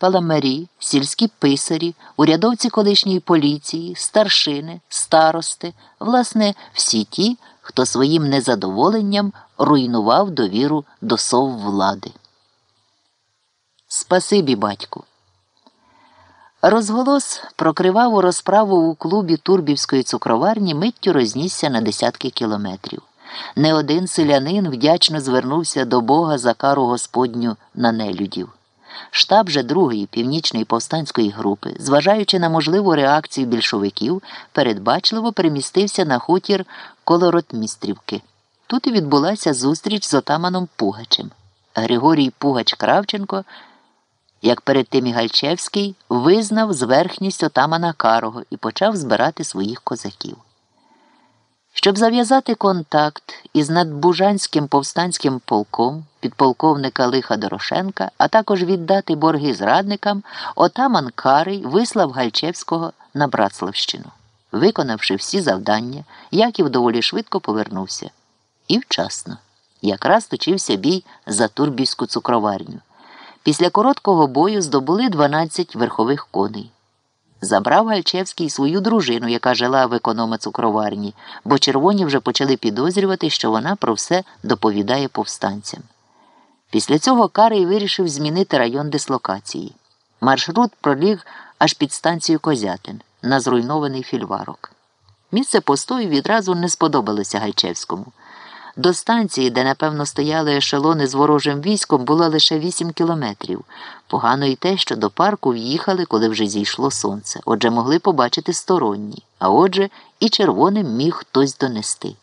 паламарі, сільські писарі, урядовці колишньої поліції, старшини, старости, власне, всі ті, хто своїм незадоволенням руйнував довіру до сов влади. Спасибі, батьку. Розголос про криваву розправу у клубі Турбівської цукроварні миттю рознісся на десятки кілометрів. Не один селянин вдячно звернувся до Бога за кару Господню на нелюдів. Штаб же другої північної повстанської групи, зважаючи на можливу реакцію більшовиків, передбачливо перемістився на хутір Колоротмістрівки. Тут і відбулася зустріч з отаманом Пугачем. Григорій Пугач Кравченко, як перед тим і Гальчевський, визнав зверхність отамана Карого і почав збирати своїх козаків. Щоб зав'язати контакт із надбужанським повстанським полком підполковника Лиха Дорошенка, а також віддати борги зрадникам, отаман Карий вислав Гальчевського на Братславщину. Виконавши всі завдання, Яків доволі швидко повернувся. І вчасно. Якраз точився бій за Турбівську цукроварню. Після короткого бою здобули 12 верхових коней. Забрав Гальчевський свою дружину, яка жила в економа цукроварні, бо червоні вже почали підозрювати, що вона про все доповідає повстанцям. Після цього Карий вирішив змінити район дислокації. Маршрут проліг аж під станцію Козятин на зруйнований фільварок. Місце постою відразу не сподобалося Гальчевському. До станції, де, напевно, стояли ешелони з ворожим військом, було лише 8 кілометрів. Погано й те, що до парку в'їхали, коли вже зійшло сонце. Отже, могли побачити сторонні, а отже, і червоним міг хтось донести.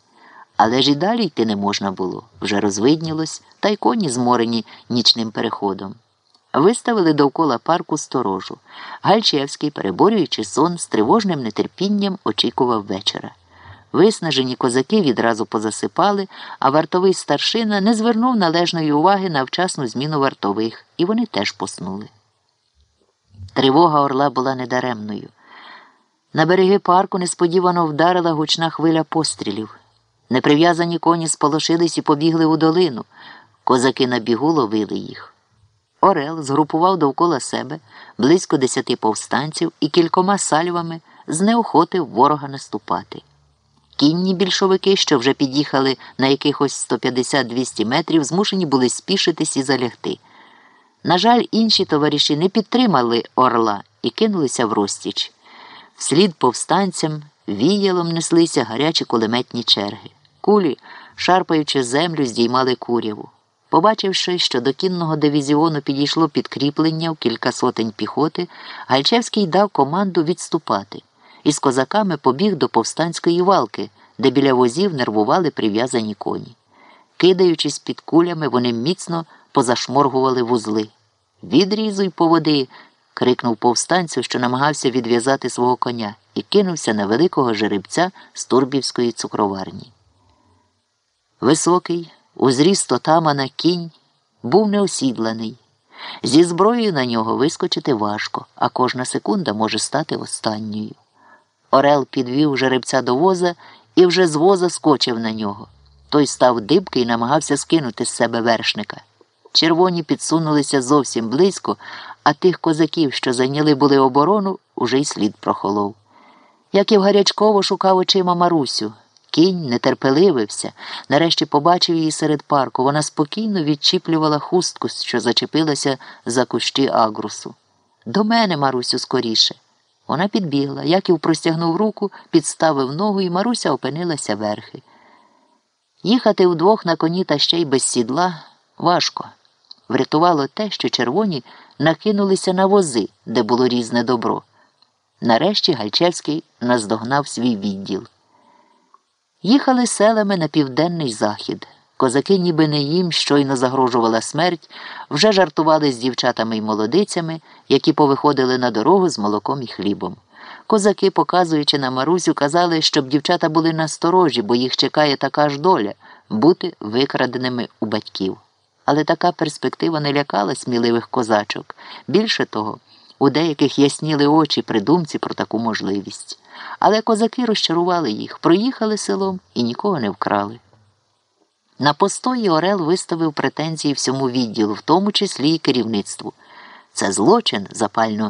Але ж і далі йти не можна було, вже розвиднілось, та й коні зморені нічним переходом. Виставили довкола парку сторожу. Гальчевський, переборюючи сон, з тривожним нетерпінням очікував вечора. Виснажені козаки відразу позасипали, а вартовий старшина не звернув належної уваги на вчасну зміну вартових, і вони теж поснули. Тривога орла була недаремною. На береги парку несподівано вдарила гучна хвиля пострілів. Неприв'язані коні сполошились і побігли у долину. Козаки на бігу ловили їх. Орел згрупував довкола себе близько десяти повстанців і кількома сальвами знеохотив ворога наступати. Кінні більшовики, що вже під'їхали на якихось 150-200 метрів, змушені були спішитись і залягти. На жаль, інші товариші не підтримали орла і кинулися в розтіч. Вслід повстанцям віялом неслися гарячі кулеметні черги. Кулі, шарпаючи землю, здіймали куряву. Побачивши, що до кінного дивізіону підійшло підкріплення в кілька сотень піхоти, Гальчевський дав команду відступати і з козаками побіг до повстанської валки, де біля возів нервували прив'язані коні. Кидаючись під кулями, вони міцно позашморгували вузли. Відрізуй по води. крикнув повстанцю, що намагався відв'язати свого коня, і кинувся на великого жеребця з турбівської цукроварні. Високий, у зріст отамана кінь був неосідланий. Зі зброєю на нього вискочити важко, а кожна секунда може стати останньою. Орел підвів жеребця до воза і вже з воза скочив на нього. Той став дибки і намагався скинути з себе вершника. Червоні підсунулися зовсім близько, а тих козаків, що зайняли були оборону, уже й слід прохолов. Яків гарячково шукав очима Марусю. Кінь нетерпеливився, нарешті побачив її серед парку. Вона спокійно відчіплювала хустку, що зачепилася за кущі агрусу. До мене, Марусю, скоріше. Вона підбігла, Яків простягнув руку, підставив ногу, і Маруся опинилася верхи. Їхати вдвох на коні та ще й без сідла важко. Врятувало те, що червоні накинулися на вози, де було різне добро. Нарешті Гальчевський наздогнав свій відділ. Їхали селами на південний захід. Козаки, ніби не їм, щойно загрожувала смерть, вже жартували з дівчатами й молодицями, які повиходили на дорогу з молоком і хлібом. Козаки, показуючи на Марусю, казали, щоб дівчата були насторожі, бо їх чекає така ж доля бути викраденими у батьків. Але така перспектива не лякала сміливих козачок. Більше того, у деяких ясніли очі при думці про таку можливість. Але козаки розчарували їх, проїхали селом і нікого не вкрали. На постої Орел виставив претензії всьому відділу, в тому числі і керівництву. Це злочин, запально